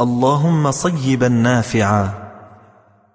اللهم صيبا نافعا.